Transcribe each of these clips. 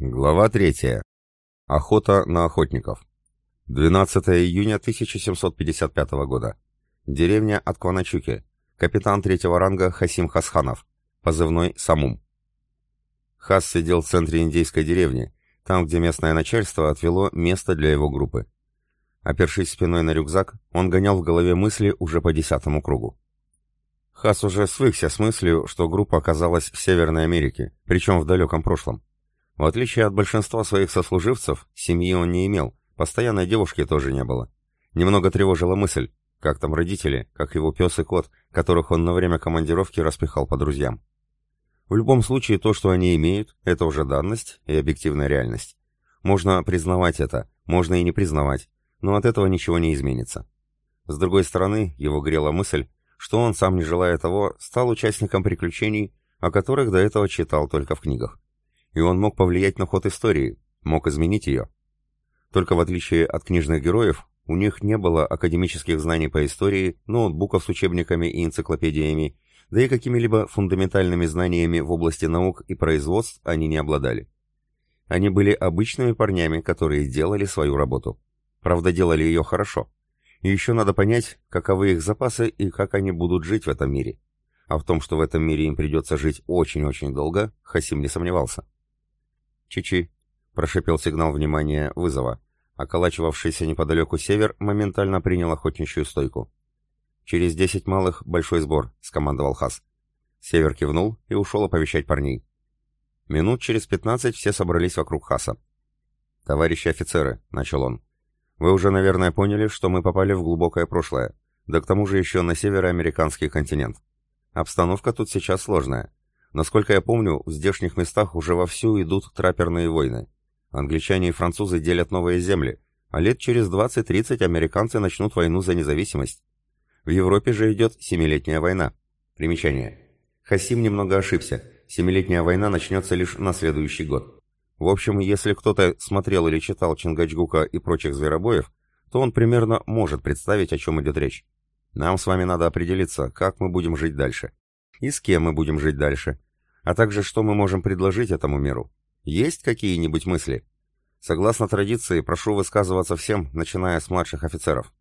Глава 3. Охота на охотников. 12 июня 1755 года. Деревня Аткваначуки. Капитан третьего ранга Хасим Хасханов. Позывной Самум. Хас сидел в центре индейской деревни, там, где местное начальство отвело место для его группы. Опершись спиной на рюкзак, он гонял в голове мысли уже по десятому кругу. Хас уже свыкся с мыслью, что группа оказалась в Северной Америке, причем в далеком прошлом. В отличие от большинства своих сослуживцев, семьи он не имел, постоянной девушки тоже не было. Немного тревожила мысль, как там родители, как его пес и кот, которых он на время командировки распихал по друзьям. В любом случае, то, что они имеют, это уже данность и объективная реальность. Можно признавать это, можно и не признавать, но от этого ничего не изменится. С другой стороны, его грела мысль, что он, сам не желая того, стал участником приключений, о которых до этого читал только в книгах и он мог повлиять на ход истории, мог изменить ее. Только в отличие от книжных героев, у них не было академических знаний по истории, ноутбуков с учебниками и энциклопедиями, да и какими-либо фундаментальными знаниями в области наук и производств они не обладали. Они были обычными парнями, которые делали свою работу. Правда, делали ее хорошо. И еще надо понять, каковы их запасы и как они будут жить в этом мире. А в том, что в этом мире им придется жить очень-очень долго, Хасим не сомневался. «Чичи», — прошипел сигнал внимания вызова. Околачивавшийся неподалеку север моментально принял охотничью стойку. «Через десять малых большой сбор», — скомандовал Хас. Север кивнул и ушел оповещать парней. Минут через пятнадцать все собрались вокруг Хаса. «Товарищи офицеры», — начал он, — «вы уже, наверное, поняли, что мы попали в глубокое прошлое, да к тому же еще на североамериканский континент. Обстановка тут сейчас сложная. Насколько я помню, в здешних местах уже вовсю идут траперные войны. Англичане и французы делят новые земли, а лет через 20-30 американцы начнут войну за независимость. В Европе же идет Семилетняя война. Примечание. Хасим немного ошибся. Семилетняя война начнется лишь на следующий год. В общем, если кто-то смотрел или читал Чингачгука и прочих зверобоев, то он примерно может представить, о чем идет речь. Нам с вами надо определиться, как мы будем жить дальше и с кем мы будем жить дальше, а также что мы можем предложить этому миру. Есть какие-нибудь мысли? Согласно традиции, прошу высказываться всем, начиная с младших офицеров.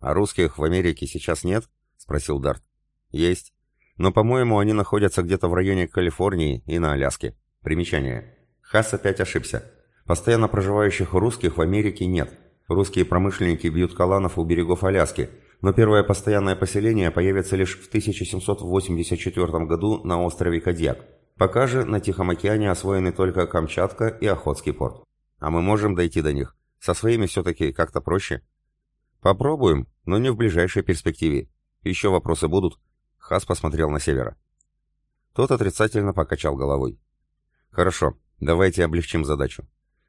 А русских в Америке сейчас нет? спросил Дарт. Есть. Но, по-моему, они находятся где-то в районе Калифорнии и на Аляске. Примечание. Хас опять ошибся. Постоянно проживающих русских в Америке нет. Русские промышленники бьют каланов у берегов Аляски, но первое постоянное поселение появится лишь в 1784 году на острове Кадьяк. Пока же на Тихом океане освоены только Камчатка и Охотский порт. А мы можем дойти до них. Со своими все-таки как-то проще. Попробуем, но не в ближайшей перспективе. Еще вопросы будут? Хас посмотрел на севера. Тот отрицательно покачал головой. Хорошо, давайте облегчим задачу.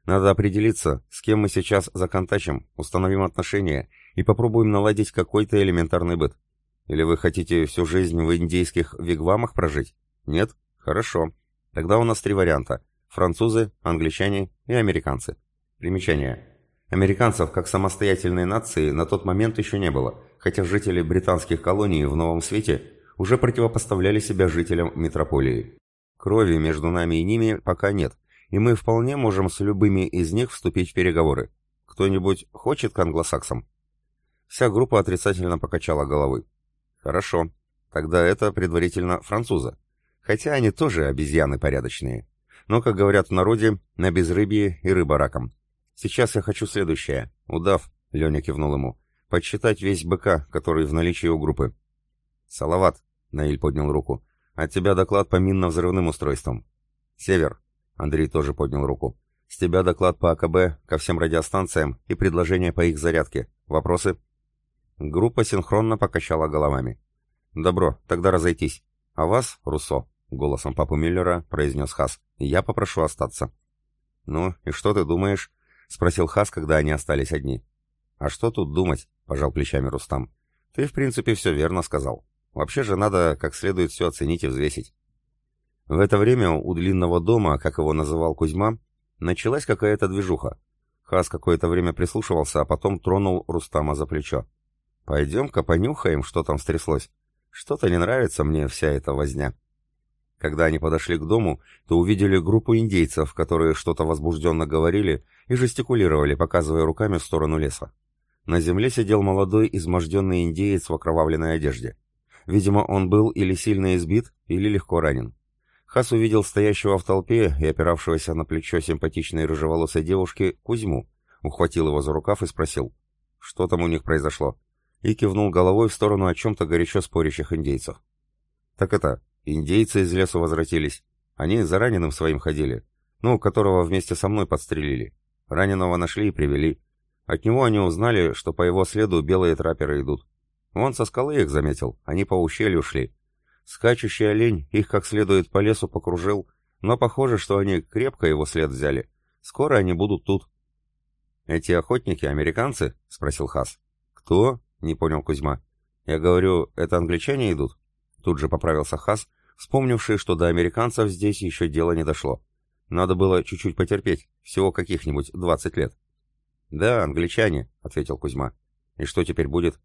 Надо определиться, с кем мы сейчас законтачим, установим отношения и попробуем наладить какой-то элементарный быт. Или вы хотите всю жизнь в индейских вигвамах прожить? Нет? Хорошо. Тогда у нас три варианта. Французы, англичане и американцы. Примечание. Американцев как самостоятельной нации на тот момент еще не было, хотя жители британских колоний в Новом Свете уже противопоставляли себя жителям метрополии. Крови между нами и ними пока нет, и мы вполне можем с любыми из них вступить в переговоры. Кто-нибудь хочет к англосаксам?» Вся группа отрицательно покачала головой. «Хорошо. Тогда это предварительно французы. Хотя они тоже обезьяны порядочные. Но, как говорят в народе, на безрыбье и рыба раком. Сейчас я хочу следующее. Удав, — Леня кивнул ему, — подсчитать весь БК, который в наличии у группы. Салават, — Наиль поднял руку, — от тебя доклад по минно-взрывным устройствам. Север, Андрей тоже поднял руку. «С тебя доклад по АКБ ко всем радиостанциям и предложения по их зарядке. Вопросы?» Группа синхронно покачала головами. «Добро, тогда разойтись. А вас, Руссо?» — голосом папы Миллера произнес Хас. «Я попрошу остаться». «Ну, и что ты думаешь?» — спросил Хас, когда они остались одни. «А что тут думать?» — пожал плечами Рустам. «Ты, в принципе, все верно сказал. Вообще же надо как следует все оценить и взвесить. В это время у длинного дома, как его называл Кузьма, началась какая-то движуха. Хас какое-то время прислушивался, а потом тронул Рустама за плечо. «Пойдем-ка понюхаем, что там стряслось. Что-то не нравится мне вся эта возня». Когда они подошли к дому, то увидели группу индейцев, которые что-то возбужденно говорили и жестикулировали, показывая руками в сторону леса. На земле сидел молодой изможденный индеец в окровавленной одежде. Видимо, он был или сильно избит, или легко ранен. Хас увидел стоящего в толпе и опиравшегося на плечо симпатичной рыжеволосой девушки Кузьму, ухватил его за рукав и спросил, что там у них произошло, и кивнул головой в сторону о чем-то горячо спорящих индейцев. «Так это, Индейцы из лесу возвратились. Они за раненым своим ходили. Ну, которого вместе со мной подстрелили. Раненого нашли и привели. От него они узнали, что по его следу белые трапперы идут. Он со скалы их заметил, они по ущелью шли. Скачущий олень их как следует по лесу покружил, но похоже, что они крепко его след взяли. Скоро они будут тут. «Эти охотники американцы?» — спросил Хас. «Кто?» — не понял Кузьма. «Я говорю, это англичане идут?» Тут же поправился Хас, вспомнивший, что до американцев здесь еще дело не дошло. Надо было чуть-чуть потерпеть, всего каких-нибудь 20 лет. «Да, англичане», — ответил Кузьма. «И что теперь будет?»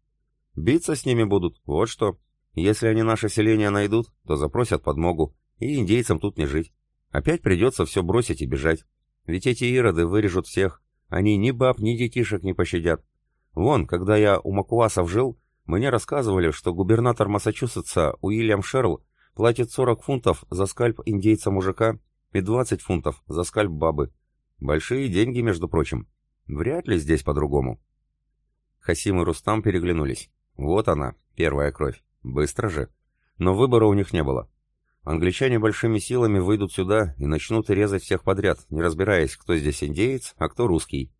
«Биться с ними будут, вот что. Если они наше селение найдут, то запросят подмогу, и индейцам тут не жить. Опять придется все бросить и бежать. Ведь эти ироды вырежут всех. Они ни баб, ни детишек не пощадят. Вон, когда я у Макуасов жил, мне рассказывали, что губернатор Массачусетса Уильям Шерл Платит 40 фунтов за скальп индейца-мужика и 20 фунтов за скальп бабы. Большие деньги, между прочим. Вряд ли здесь по-другому. Хасим и Рустам переглянулись. Вот она, первая кровь. Быстро же. Но выбора у них не было. Англичане большими силами выйдут сюда и начнут резать всех подряд, не разбираясь, кто здесь индеец, а кто русский.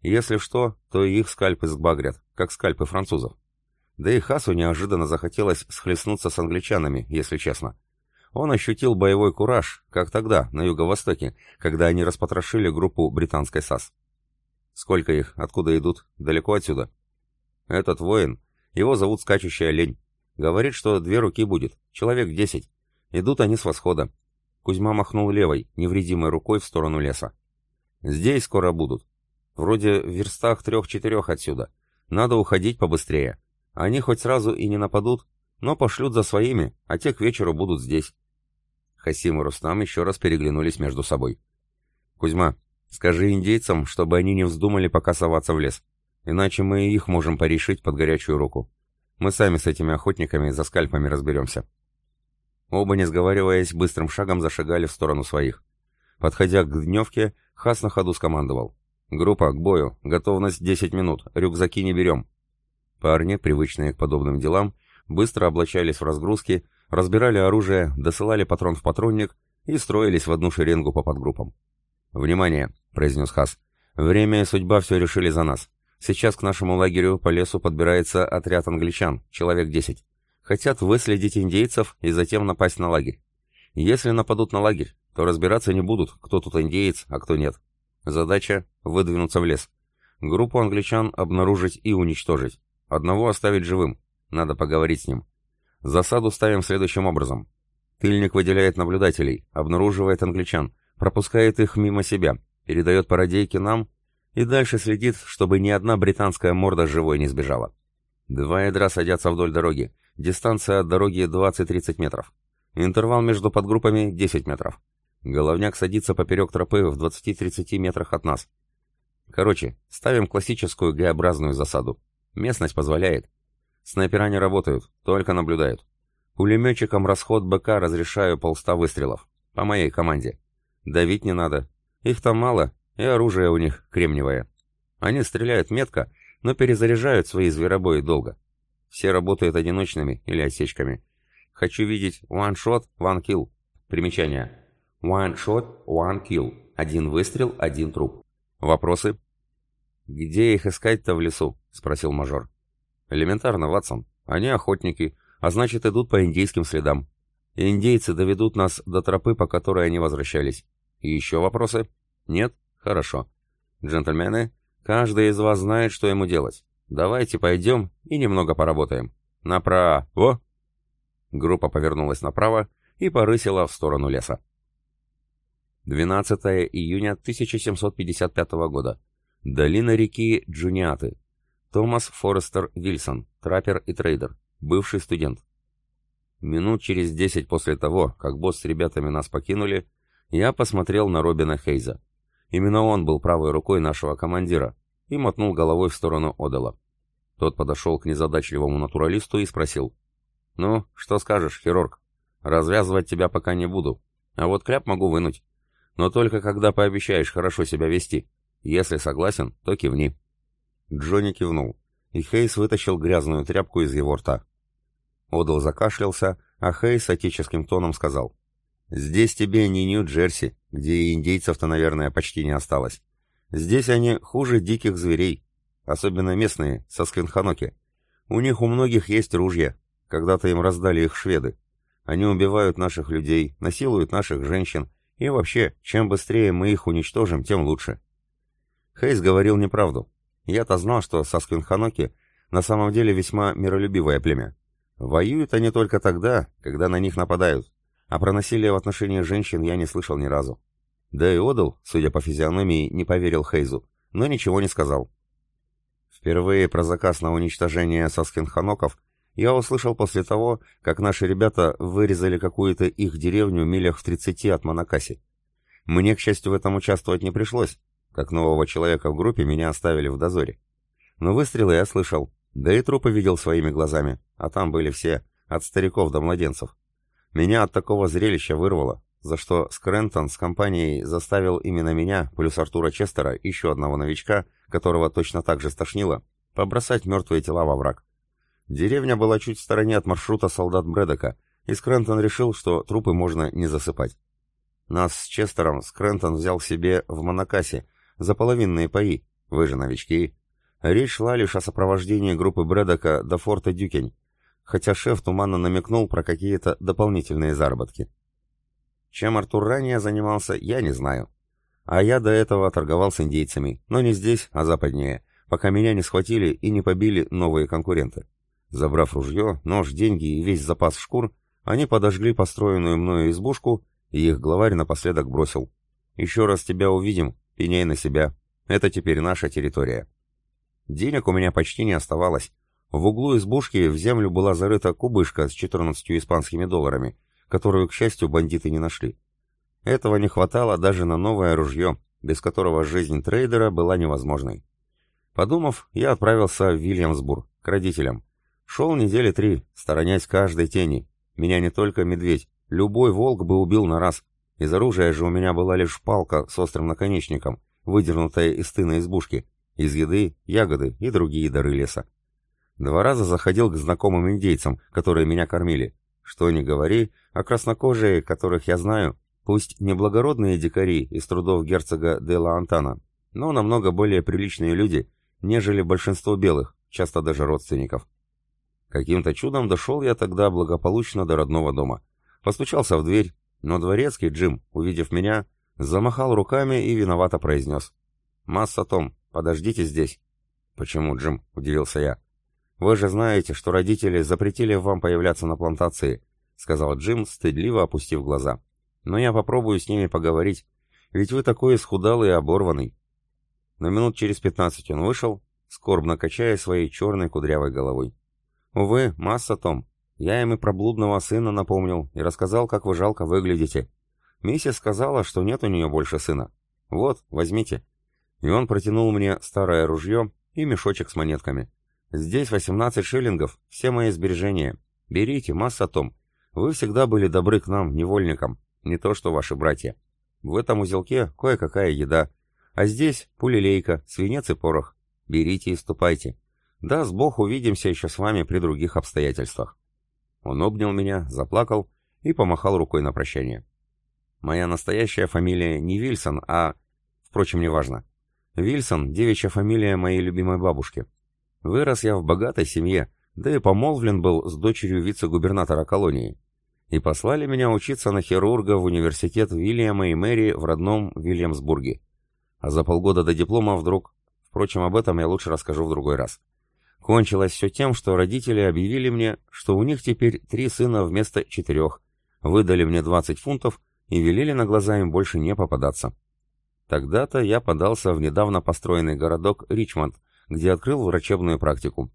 Если что, то и их скальпы сбагрят, как скальпы французов. Да и Хасу неожиданно захотелось схлестнуться с англичанами, если честно. Он ощутил боевой кураж, как тогда, на юго-востоке, когда они распотрошили группу британской САС. Сколько их? Откуда идут? Далеко отсюда? Этот воин, его зовут Скачущий Олень. Говорит, что две руки будет, человек десять. Идут они с восхода. Кузьма махнул левой, невредимой рукой в сторону леса. Здесь скоро будут. Вроде в верстах трех-четырех отсюда. Надо уходить побыстрее. Они хоть сразу и не нападут, но пошлют за своими, а те к вечеру будут здесь. Хасим и Рустам еще раз переглянулись между собой. «Кузьма, скажи индейцам, чтобы они не вздумали пока соваться в лес. Иначе мы и их можем порешить под горячую руку. Мы сами с этими охотниками за скальпами разберемся». Оба, не сговариваясь, быстрым шагом зашагали в сторону своих. Подходя к дневке, Хас на ходу скомандовал. «Группа, к бою. Готовность 10 минут. Рюкзаки не берем. Парни, привычные к подобным делам, быстро облачались в разгрузки, разбирали оружие, досылали патрон в патронник и строились в одну шеренгу по подгруппам. «Внимание!» — произнес Хас. «Время и судьба все решили за нас. Сейчас к нашему лагерю по лесу подбирается отряд англичан, человек десять. Хотят выследить индейцев и затем напасть на лагерь. Если нападут на лагерь, то разбираться не будут, кто тут индеец, а кто нет. Задача — выдвинуться в лес. Группу англичан обнаружить и уничтожить. Одного оставить живым. Надо поговорить с ним. Засаду ставим следующим образом. Тыльник выделяет наблюдателей, обнаруживает англичан, пропускает их мимо себя, передает пародейки нам и дальше следит, чтобы ни одна британская морда живой не сбежала. Два ядра садятся вдоль дороги. Дистанция от дороги 20-30 метров. Интервал между подгруппами 10 метров. Головняк садится поперек тропы в 20-30 метрах от нас. Короче, ставим классическую Г-образную засаду. Местность позволяет. Снайпера не работают, только наблюдают. Пулеметчикам расход БК разрешаю полста выстрелов. По моей команде. Давить не надо. Их там мало, и оружие у них кремниевое. Они стреляют метко, но перезаряжают свои зверобои долго. Все работают одиночными или осечками. Хочу видеть one shot, one kill. Примечание. One shot, one kill. Один выстрел, один труп. Вопросы? «Где их искать-то в лесу?» — спросил мажор. «Элементарно, Ватсон. Они охотники, а значит, идут по индейским следам. Индейцы доведут нас до тропы, по которой они возвращались. И еще вопросы? Нет? Хорошо. Джентльмены, каждый из вас знает, что ему делать. Давайте пойдем и немного поработаем. Направо!» Группа повернулась направо и порысила в сторону леса. 12 июня 1755 года. Долина реки Джуниаты. Томас Форестер Вильсон, траппер и трейдер, бывший студент. Минут через десять после того, как босс с ребятами нас покинули, я посмотрел на Робина Хейза. Именно он был правой рукой нашего командира и мотнул головой в сторону Одела. Тот подошел к незадачливому натуралисту и спросил. «Ну, что скажешь, хирург? Развязывать тебя пока не буду, а вот кляп могу вынуть. Но только когда пообещаешь хорошо себя вести. Если согласен, то кивни». Джонни кивнул, и Хейс вытащил грязную тряпку из его рта. Одел закашлялся, а Хейс отеческим тоном сказал. «Здесь тебе не Нью-Джерси, где индейцев-то, наверное, почти не осталось. Здесь они хуже диких зверей, особенно местные, со Сквинханоки. У них у многих есть ружья, когда-то им раздали их шведы. Они убивают наших людей, насилуют наших женщин, и вообще, чем быстрее мы их уничтожим, тем лучше». Хейс говорил неправду. Я-то знал, что Сасквинханоки на самом деле весьма миролюбивое племя. Воюют они только тогда, когда на них нападают, а про насилие в отношении женщин я не слышал ни разу. Да и Одал, судя по физиономии, не поверил Хейзу, но ничего не сказал. Впервые про заказ на уничтожение Саскинханоков я услышал после того, как наши ребята вырезали какую-то их деревню милях в 30 от Монакаси. Мне, к счастью, в этом участвовать не пришлось, как нового человека в группе меня оставили в дозоре. Но выстрелы я слышал, да и трупы видел своими глазами, а там были все, от стариков до младенцев. Меня от такого зрелища вырвало, за что Скрентон с компанией заставил именно меня, плюс Артура Честера, еще одного новичка, которого точно так же стошнило, побросать мертвые тела во враг. Деревня была чуть в стороне от маршрута солдат Брэдока, и Скрентон решил, что трупы можно не засыпать. Нас с Честером Скрентон взял себе в Монакасе за половинные паи, вы же новички, Речь шла лишь о сопровождении группы Брэдока до форта Дюкень, хотя шеф туманно намекнул про какие-то дополнительные заработки. Чем Артур ранее занимался, я не знаю. А я до этого торговал с индейцами, но не здесь, а западнее, пока меня не схватили и не побили новые конкуренты. Забрав ружье, нож, деньги и весь запас шкур, они подожгли построенную мною избушку, и их главарь напоследок бросил. «Еще раз тебя увидим, пеняй на себя. Это теперь наша территория». Денег у меня почти не оставалось. В углу избушки в землю была зарыта кубышка с 14 испанскими долларами, которую, к счастью, бандиты не нашли. Этого не хватало даже на новое ружье, без которого жизнь трейдера была невозможной. Подумав, я отправился в Вильямсбург, к родителям. Шел недели три, сторонясь каждой тени. Меня не только медведь, любой волк бы убил на раз. Из оружия же у меня была лишь палка с острым наконечником, выдернутая из тына избушки, из еды, ягоды и другие дары леса. Два раза заходил к знакомым индейцам, которые меня кормили. Что ни говори, а краснокожие, которых я знаю, пусть не благородные дикари из трудов герцога де ла Антана, но намного более приличные люди, нежели большинство белых, часто даже родственников. Каким-то чудом дошел я тогда благополучно до родного дома. Постучался в дверь, но дворецкий Джим, увидев меня, замахал руками и виновато произнес. «Масса, Том, «Подождите здесь». «Почему, Джим?» — удивился я. «Вы же знаете, что родители запретили вам появляться на плантации», — сказал Джим, стыдливо опустив глаза. «Но я попробую с ними поговорить, ведь вы такой исхудалый и оборванный». На минут через пятнадцать он вышел, скорбно качая своей черной кудрявой головой. «Увы, масса, Том. Я им и про блудного сына напомнил и рассказал, как вы жалко выглядите. Миссис сказала, что нет у нее больше сына. Вот, возьмите и он протянул мне старое ружье и мешочек с монетками. «Здесь 18 шиллингов, все мои сбережения. Берите, масса том. Вы всегда были добры к нам, невольникам, не то что ваши братья. В этом узелке кое-какая еда, а здесь пулелейка, свинец и порох. Берите и ступайте. Даст Бог, увидимся еще с вами при других обстоятельствах». Он обнял меня, заплакал и помахал рукой на прощание. Моя настоящая фамилия не Вильсон, а... Впрочем, неважно. Вильсон – девичья фамилия моей любимой бабушки. Вырос я в богатой семье, да и помолвлен был с дочерью вице-губернатора колонии. И послали меня учиться на хирурга в университет Вильяма и Мэри в родном Вильямсбурге. А за полгода до диплома вдруг... Впрочем, об этом я лучше расскажу в другой раз. Кончилось все тем, что родители объявили мне, что у них теперь три сына вместо четырех, выдали мне 20 фунтов и велели на глаза им больше не попадаться. Тогда-то я подался в недавно построенный городок Ричмонд, где открыл врачебную практику.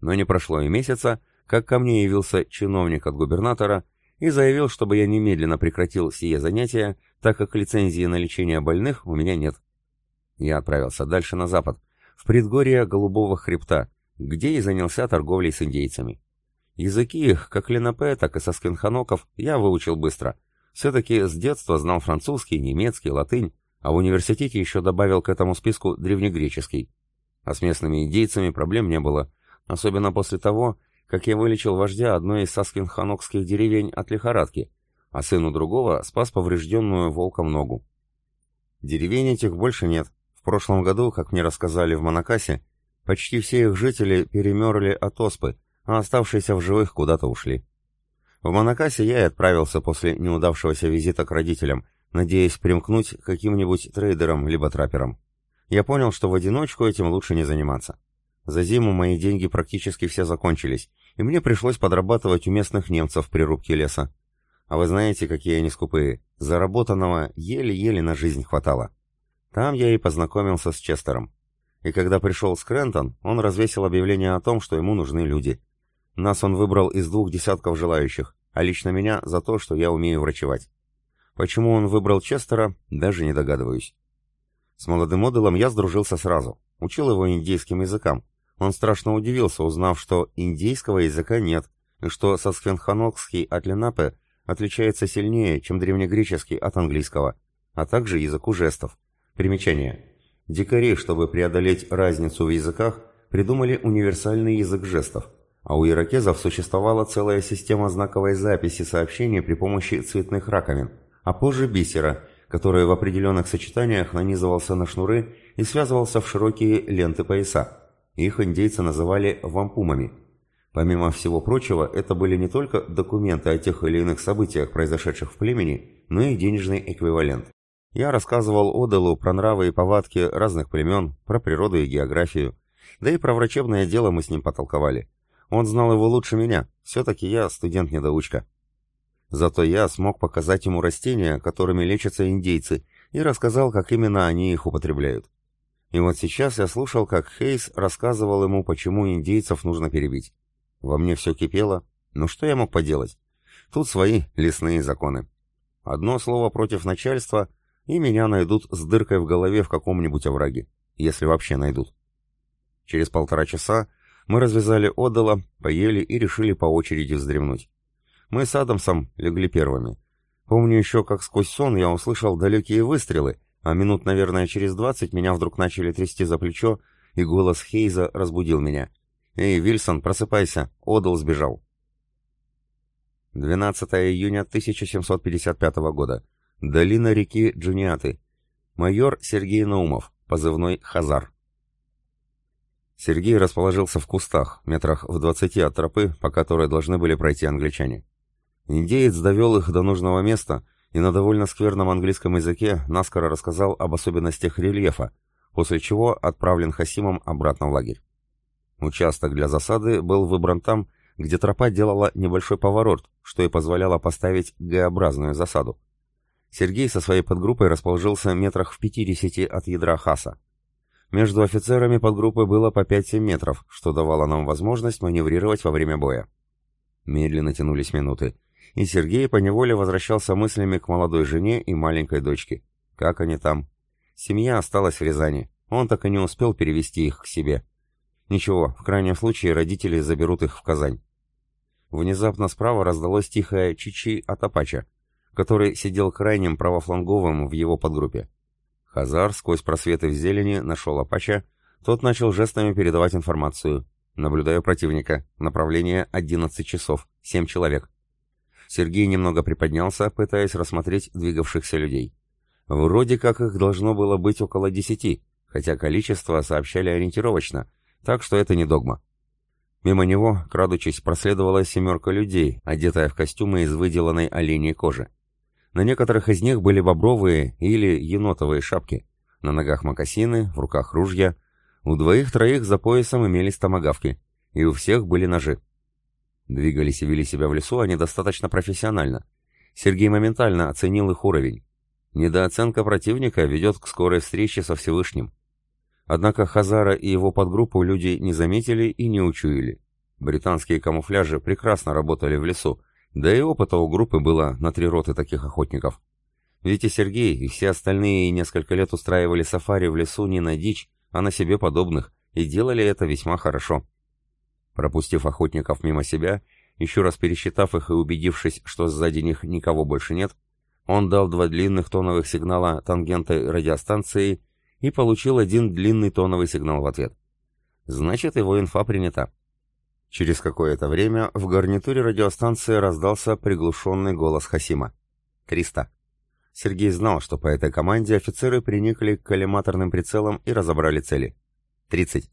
Но не прошло и месяца, как ко мне явился чиновник от губернатора и заявил, чтобы я немедленно прекратил сие занятия, так как лицензии на лечение больных у меня нет. Я отправился дальше на запад, в предгорье Голубого хребта, где и занялся торговлей с индейцами. Языки их, как ленапе, так и сосквинханоков, я выучил быстро. Все-таки с детства знал французский, немецкий, латынь, а в университете еще добавил к этому списку древнегреческий. А с местными индейцами проблем не было, особенно после того, как я вылечил вождя одной из саскинханокских деревень от лихорадки, а сыну другого спас поврежденную волком ногу. Деревень этих больше нет. В прошлом году, как мне рассказали в Монакасе, почти все их жители перемерли от оспы, а оставшиеся в живых куда-то ушли. В Монакасе я и отправился после неудавшегося визита к родителям, надеясь примкнуть к каким-нибудь трейдерам либо трапперам. Я понял, что в одиночку этим лучше не заниматься. За зиму мои деньги практически все закончились, и мне пришлось подрабатывать у местных немцев при рубке леса. А вы знаете, какие они скупые. Заработанного еле-еле на жизнь хватало. Там я и познакомился с Честером. И когда пришел Скрентон, он развесил объявление о том, что ему нужны люди. Нас он выбрал из двух десятков желающих, а лично меня за то, что я умею врачевать. Почему он выбрал Честера, даже не догадываюсь. С молодым Оделом я сдружился сразу, учил его индейским языкам, он страшно удивился, узнав, что индейского языка нет, и что сасквенханокский от Ленапе отличается сильнее, чем древнегреческий от английского, а также языку жестов. Примечание. Дикари, чтобы преодолеть разницу в языках, придумали универсальный язык жестов, а у иракезов существовала целая система знаковой записи сообщений при помощи цветных раковин, а позже бисера, который в определенных сочетаниях нанизывался на шнуры и связывался в широкие ленты пояса. Их индейцы называли вампумами. Помимо всего прочего, это были не только документы о тех или иных событиях, произошедших в племени, но и денежный эквивалент. Я рассказывал Оделу про нравы и повадки разных племен, про природу и географию. Да и про врачебное дело мы с ним потолковали. Он знал его лучше меня, все-таки я студент-недоучка. Зато я смог показать ему растения, которыми лечатся индейцы, и рассказал, как именно они их употребляют. И вот сейчас я слушал, как Хейс рассказывал ему, почему индейцев нужно перебить. Во мне все кипело, но что я мог поделать? Тут свои лесные законы. Одно слово против начальства, и меня найдут с дыркой в голове в каком-нибудь овраге, если вообще найдут. Через полтора часа мы развязали одола, поели и решили по очереди вздремнуть. Мы с Адамсом легли первыми. Помню еще, как сквозь сон я услышал далекие выстрелы, а минут, наверное, через двадцать меня вдруг начали трясти за плечо, и голос Хейза разбудил меня. «Эй, Вильсон, просыпайся, Одал сбежал». 12 июня 1755 года. Долина реки Джуниаты. Майор Сергей Наумов, позывной Хазар. Сергей расположился в кустах, метрах в двадцати от тропы, по которой должны были пройти англичане. Индеец довел их до нужного места — и на довольно скверном английском языке наскоро рассказал об особенностях рельефа, после чего отправлен Хасимом обратно в лагерь. Участок для засады был выбран там, где тропа делала небольшой поворот, что и позволяло поставить Г-образную засаду. Сергей со своей подгруппой расположился метрах в 50 от ядра Хаса. Между офицерами подгруппы было по 5-7 метров, что давало нам возможность маневрировать во время боя. Медленно тянулись минуты и Сергей поневоле возвращался мыслями к молодой жене и маленькой дочке. Как они там? Семья осталась в Рязани. Он так и не успел перевести их к себе. Ничего, в крайнем случае родители заберут их в Казань. Внезапно справа раздалось тихое чичи от Апача, который сидел крайним правофланговым в его подгруппе. Хазар сквозь просветы в зелени нашел Апача, тот начал жестами передавать информацию. Наблюдаю противника. Направление 11 часов. 7 человек. Сергей немного приподнялся, пытаясь рассмотреть двигавшихся людей. Вроде как их должно было быть около десяти, хотя количество сообщали ориентировочно, так что это не догма. Мимо него, крадучись, проследовала семерка людей, одетая в костюмы из выделанной оленей кожи. На некоторых из них были бобровые или енотовые шапки, на ногах мокасины, в руках ружья. У двоих-троих за поясом имелись томагавки, и у всех были ножи. Двигались и вели себя в лесу они достаточно профессионально. Сергей моментально оценил их уровень. Недооценка противника ведет к скорой встрече со Всевышним. Однако Хазара и его подгруппу люди не заметили и не учуяли. Британские камуфляжи прекрасно работали в лесу, да и опыта у группы было на три роты таких охотников. Ведь и Сергей, и все остальные несколько лет устраивали сафари в лесу не на дичь, а на себе подобных, и делали это весьма хорошо. Пропустив охотников мимо себя, еще раз пересчитав их и убедившись, что сзади них никого больше нет, он дал два длинных тоновых сигнала тангентой радиостанции и получил один длинный тоновый сигнал в ответ. Значит, его инфа принята. Через какое-то время в гарнитуре радиостанции раздался приглушенный голос Хасима. «Триста». Сергей знал, что по этой команде офицеры приникли к коллиматорным прицелам и разобрали цели. «Тридцать».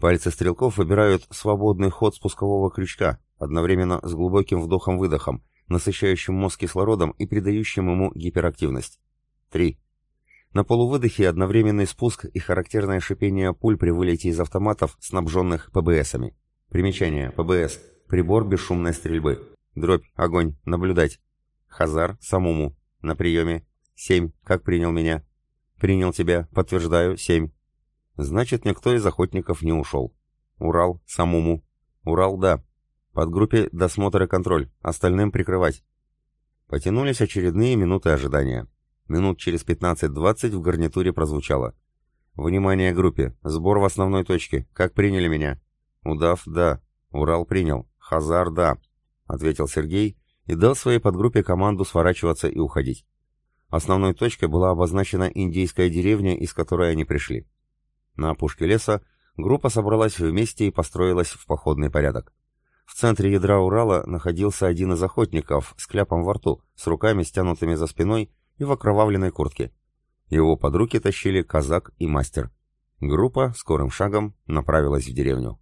Пальцы стрелков выбирают свободный ход спускового крючка, одновременно с глубоким вдохом-выдохом, насыщающим мозг кислородом и придающим ему гиперактивность. Три. На полувыдохе одновременный спуск и характерное шипение пуль при вылете из автоматов, снабженных ПБСами. Примечание. ПБС. Прибор бесшумной стрельбы. Дробь. Огонь. Наблюдать. Хазар. Самому. На приеме. Семь. Как принял меня? Принял тебя. Подтверждаю. Семь. Значит, никто из охотников не ушел. Урал. Самому. Урал. Да. Подгруппе досмотр и контроль. Остальным прикрывать. Потянулись очередные минуты ожидания. Минут через 15-20 в гарнитуре прозвучало. «Внимание группе! Сбор в основной точке. Как приняли меня?» «Удав, да. Урал принял. Хазар, да», — ответил Сергей и дал своей подгруппе команду сворачиваться и уходить. Основной точкой была обозначена индейская деревня, из которой они пришли. На опушке леса группа собралась вместе и построилась в походный порядок. В центре ядра Урала находился один из охотников с кляпом во рту, с руками стянутыми за спиной и в окровавленной куртке. Его под руки тащили казак и мастер. Группа скорым шагом направилась в деревню.